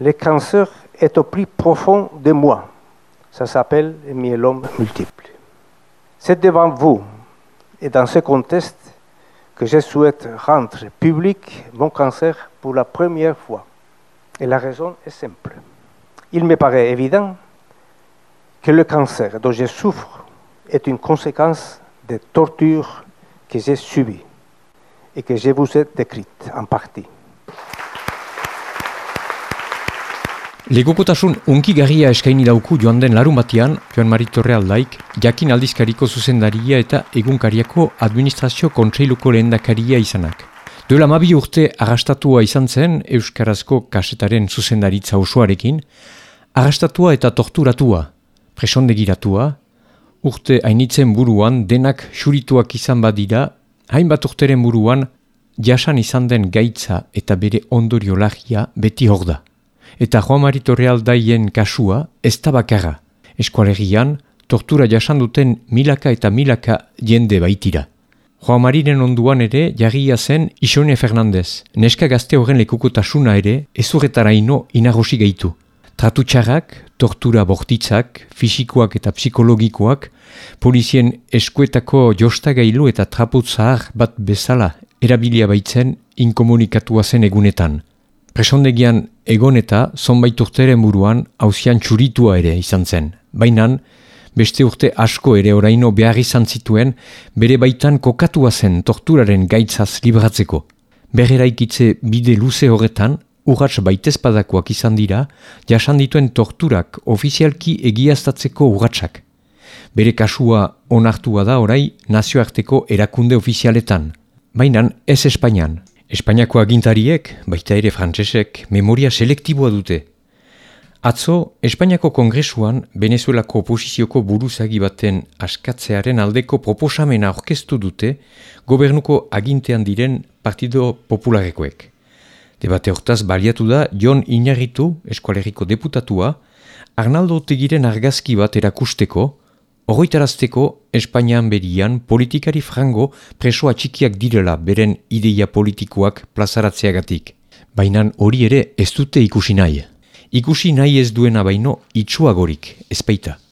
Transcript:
Le cancer est au plus profond de moi. Ça s'appelle le myélome multiple. C'est devant vous et dans ce contexte que je souhaite rendre public mon cancer pour la première fois. Et la raison est simple. Il me paraît évident que le cancer dont je souffre est une conséquence des tortures que j'ai subies et que je vous ai décrites en partie. Legokotasun unkigarria eskaini dauku joan den larun batian, Joan Mari Torrealdaik, jakin aldizkariko zuzendaria eta egunkariako administrazio kontseiluko lehendakaria izanak. Duela mabi urte agastatua izan zen Euskarazko kasetaren zuzendaritza osoarekin, agastatua eta torturatua, presondegiratua, urte hainitzen buruan denak xurituak izan badira, hainbat urteren buruan jasan izan den gaitza eta bere ondorio lagia beti hor da eta Juan Mari Torrealdaien kasua ez da bakarra. Eskualegian, tortura jasan duten milaka eta milaka jende baitira. Juan Mariren onduan ere jagia zen Isone Fernandez. Neska gazte horren lekukotasuna ere ezurretara ino inagosi gaitu. Tratutxarrak, tortura bortitzak, fisikoak eta psikologikoak, polizien eskuetako jostagailu eta traput zahar bat bezala erabilia baitzen inkomunikatua zen egunetan. Presondegian egon eta zonbait urteren buruan hauzian txuritua ere izan zen. Baina beste urte asko ere oraino behar izan zituen bere baitan kokatua zen torturaren gaitzaz libratzeko. Berreraikitze bide luze horretan, urratz baitezpadakoak izan dira, jasan dituen torturak ofizialki egiaztatzeko urratsak. Bere kasua onartua da orai nazioarteko erakunde ofizialetan. Baina ez Espainian, Espainiako agintariek, baita ere frantsesek, memoria selektiboa dute. Atzo, Espainiako kongresuan Venezuelako oposizioko buruzagi baten askatzearen aldeko proposamena orkestu dute gobernuko agintean diren Partido Popularekoek. Debate hortaz baliatu da Jon Iñarritu, eskualeriko deputatua, Arnaldo Tegiren argazki bat erakusteko, Horroitarazteko, Espainian berian politikari frango presoa txikiak direla beren ideia politikoak plazaratzeagatik. Baina hori ere ez dute ikusi nahi. Ikusi nahi ez duena baino itxuagorik, ezpeita.